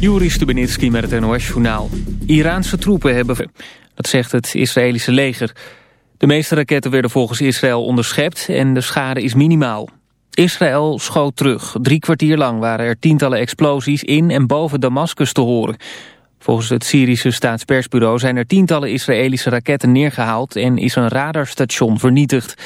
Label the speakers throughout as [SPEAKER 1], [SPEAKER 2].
[SPEAKER 1] Juri Stubenitski met het NOS-journaal. Iraanse troepen hebben... Dat zegt het Israëlische leger. De meeste raketten werden volgens Israël onderschept en de schade is minimaal. Israël schoot terug. Drie kwartier lang waren er tientallen explosies in en boven Damascus te horen. Volgens het Syrische staatspersbureau zijn er tientallen Israëlische raketten neergehaald... en is een radarstation vernietigd.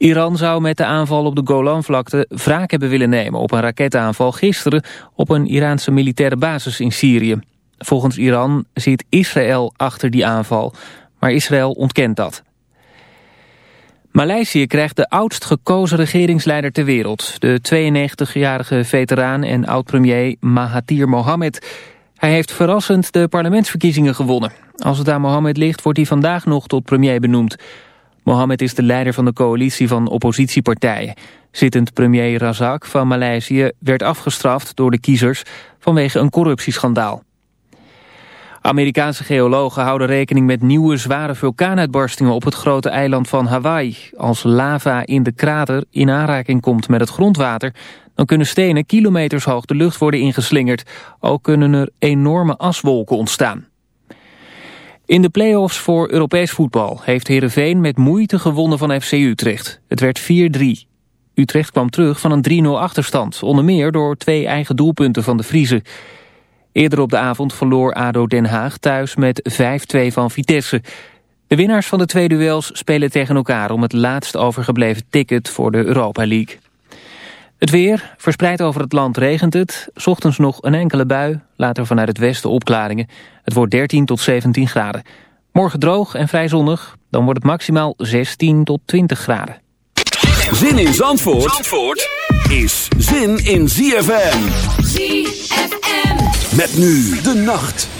[SPEAKER 1] Iran zou met de aanval op de Golanvlakte wraak hebben willen nemen... op een raketaanval gisteren op een Iraanse militaire basis in Syrië. Volgens Iran zit Israël achter die aanval, maar Israël ontkent dat. Maleisië krijgt de oudst gekozen regeringsleider ter wereld. De 92-jarige veteraan en oud-premier Mahathir Mohamed. Hij heeft verrassend de parlementsverkiezingen gewonnen. Als het aan Mohamed ligt, wordt hij vandaag nog tot premier benoemd. Mohamed is de leider van de coalitie van oppositiepartijen. Zittend premier Razak van Maleisië werd afgestraft door de kiezers vanwege een corruptieschandaal. Amerikaanse geologen houden rekening met nieuwe zware vulkaanuitbarstingen op het grote eiland van Hawaii. Als lava in de krater in aanraking komt met het grondwater, dan kunnen stenen kilometers hoog de lucht worden ingeslingerd. Ook kunnen er enorme aswolken ontstaan. In de play-offs voor Europees voetbal heeft Heerenveen met moeite gewonnen van FC Utrecht. Het werd 4-3. Utrecht kwam terug van een 3-0 achterstand, onder meer door twee eigen doelpunten van de Vriezen. Eerder op de avond verloor ADO Den Haag thuis met 5-2 van Vitesse. De winnaars van de twee duels spelen tegen elkaar om het laatst overgebleven ticket voor de Europa League. Het weer, verspreid over het land regent het. Ochtends nog een enkele bui, later vanuit het westen opklaringen. Het wordt 13 tot 17 graden. Morgen droog en vrij zonnig, dan wordt het maximaal 16 tot 20 graden.
[SPEAKER 2] Zin in Zandvoort, Zandvoort is zin in ZFM. ZFM. Met nu de nacht.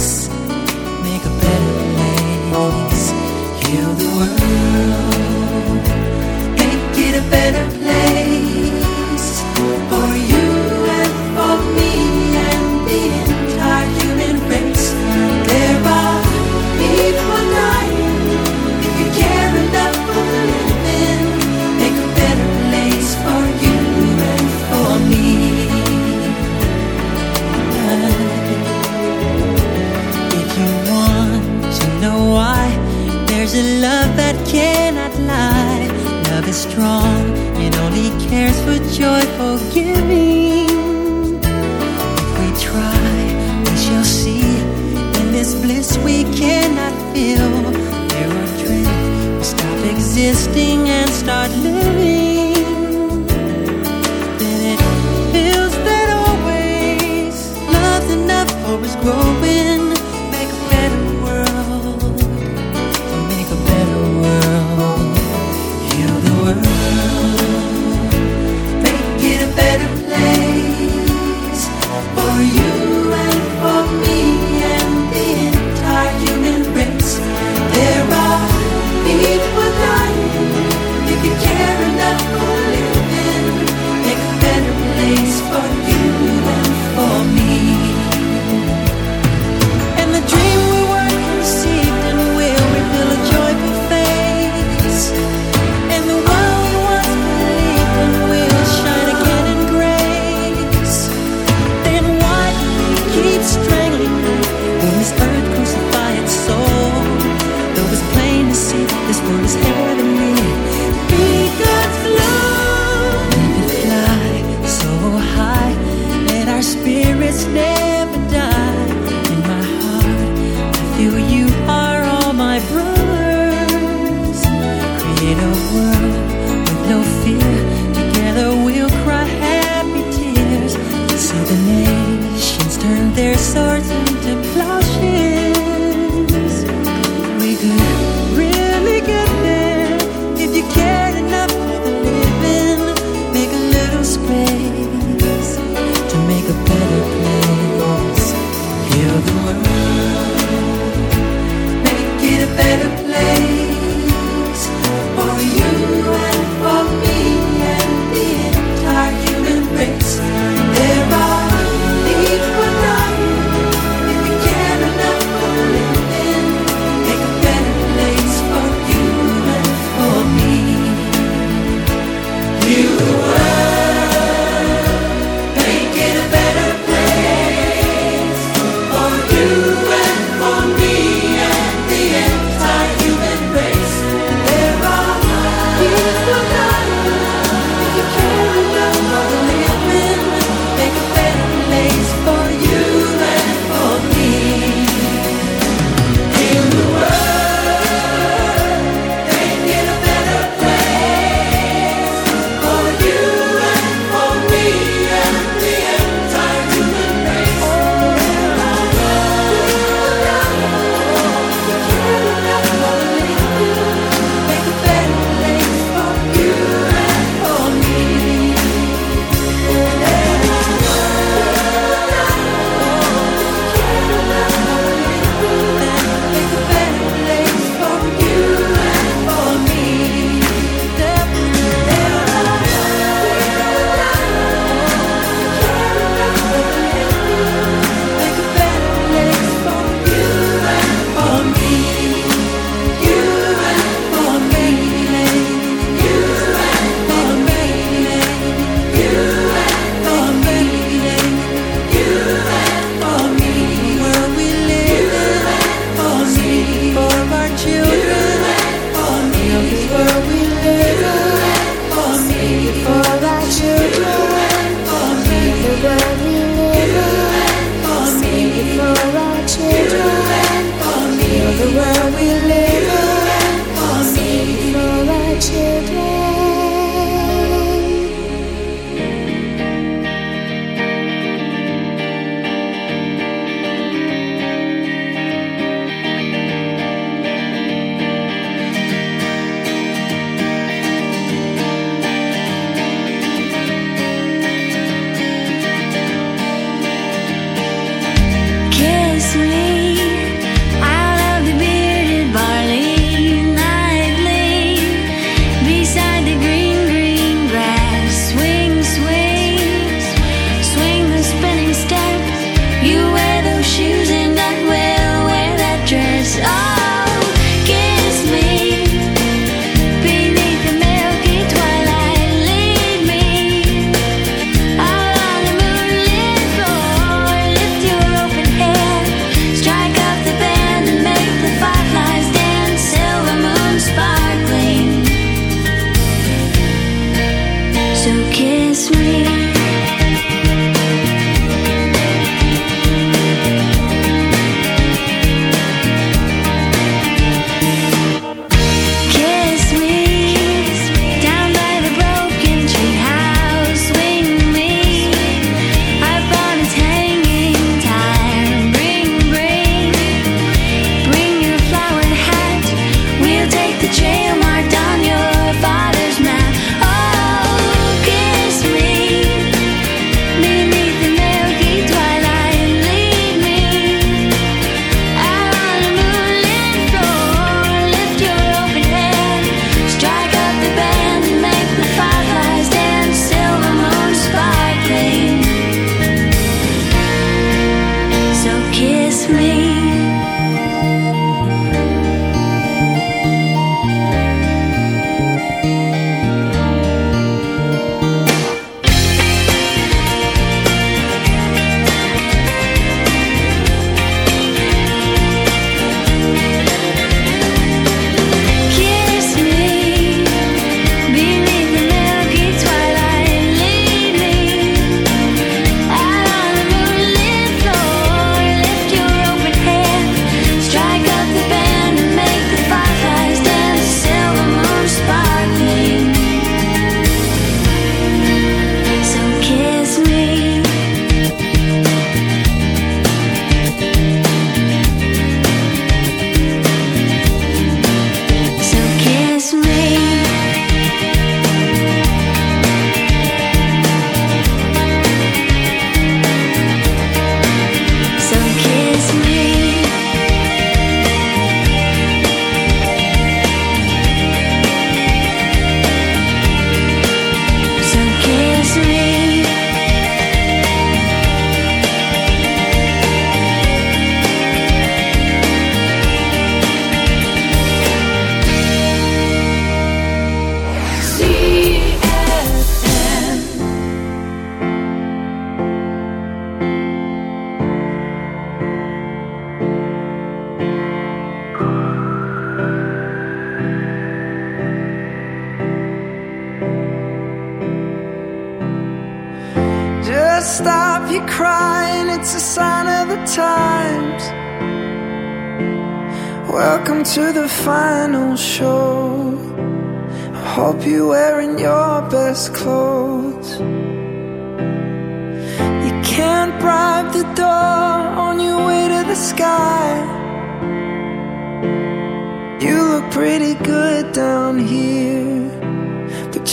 [SPEAKER 3] So kiss me.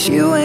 [SPEAKER 3] You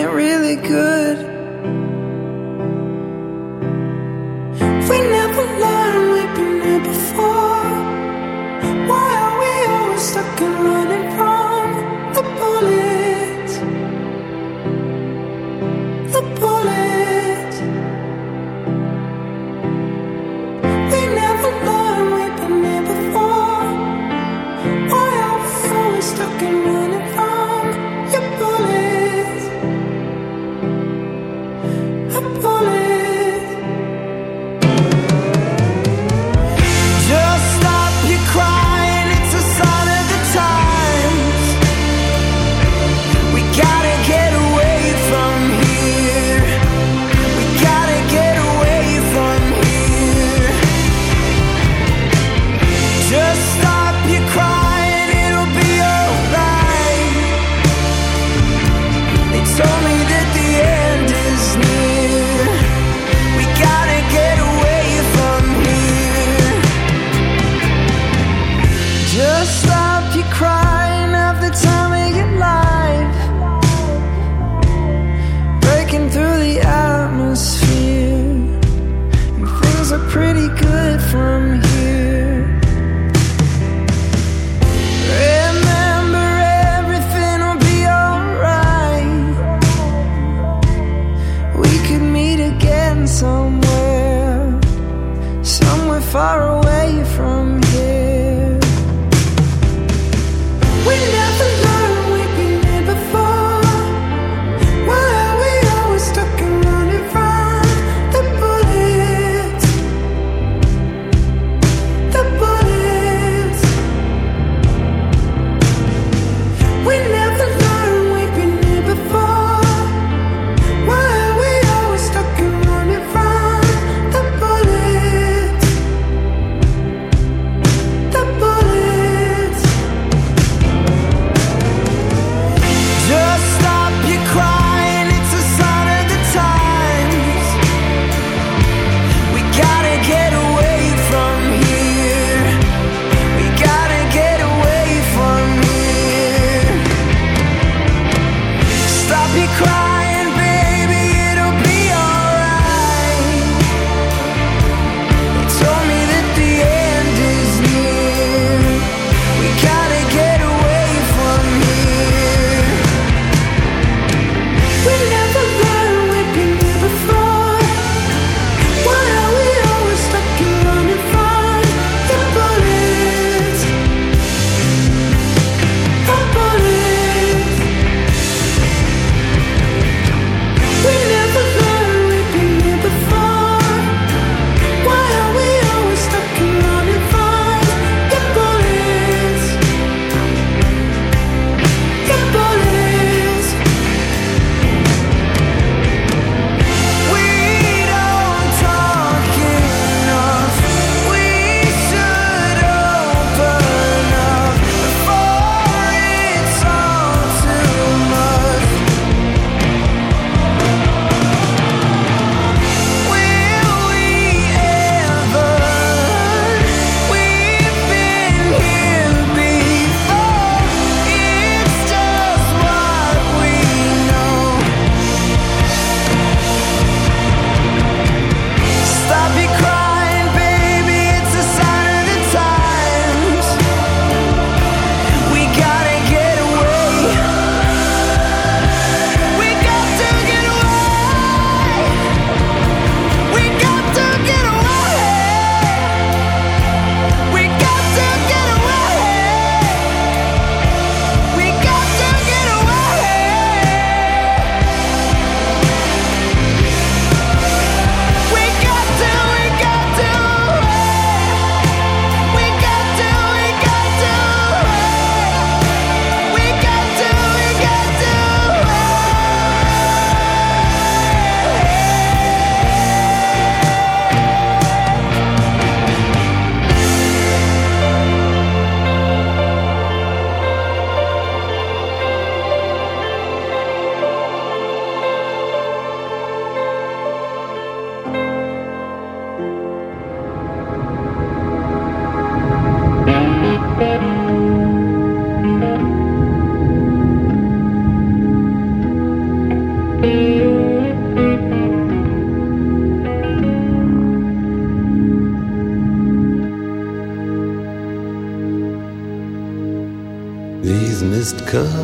[SPEAKER 4] could.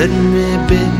[SPEAKER 4] Let me be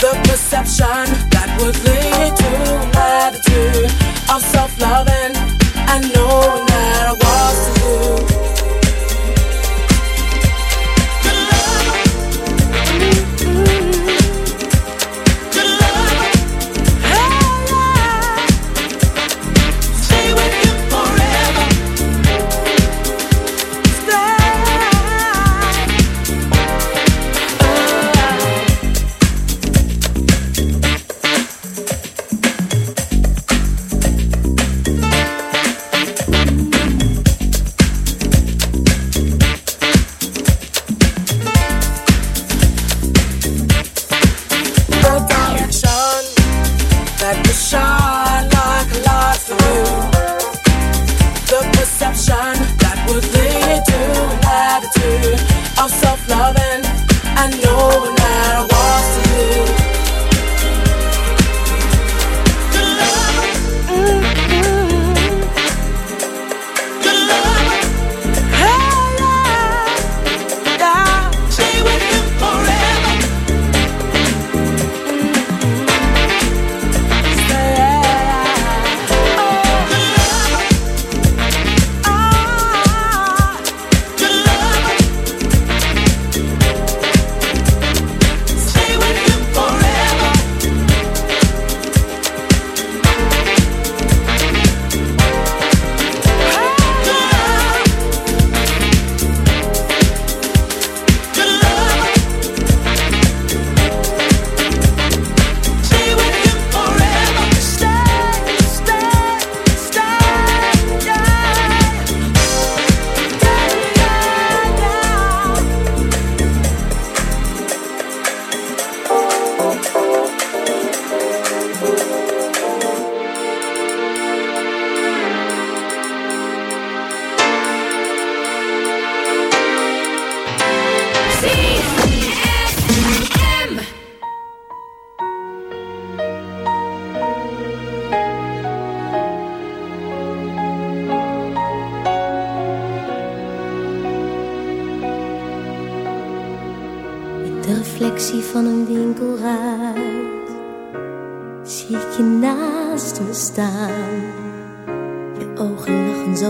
[SPEAKER 5] the perception that would lead to of self-loving and knowing that I was to.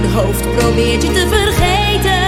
[SPEAKER 5] Mijn hoofd probeert je te vergeten.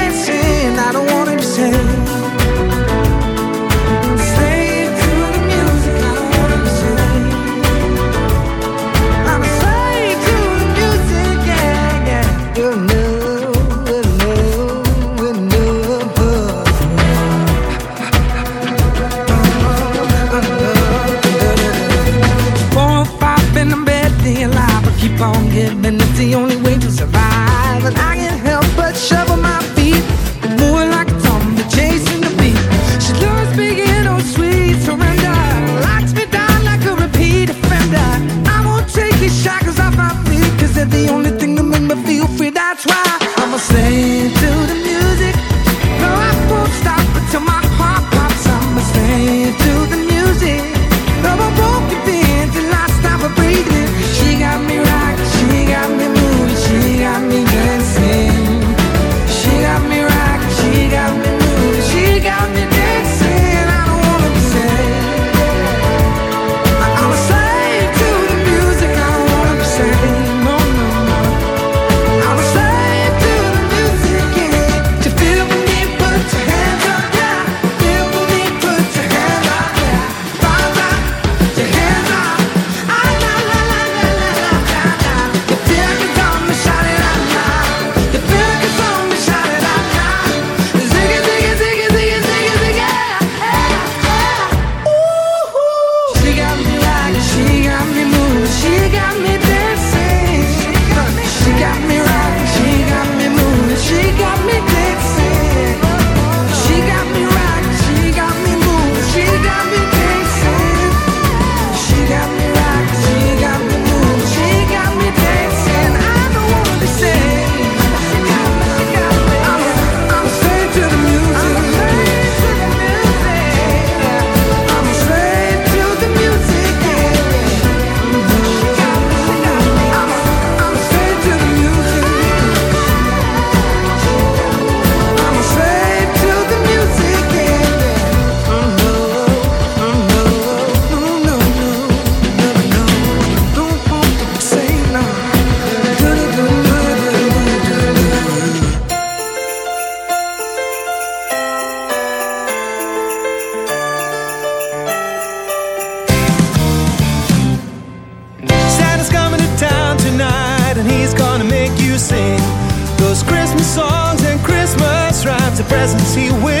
[SPEAKER 6] Try. presence he will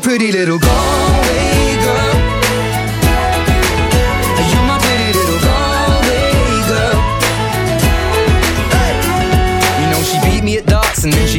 [SPEAKER 1] pretty little Galway girl.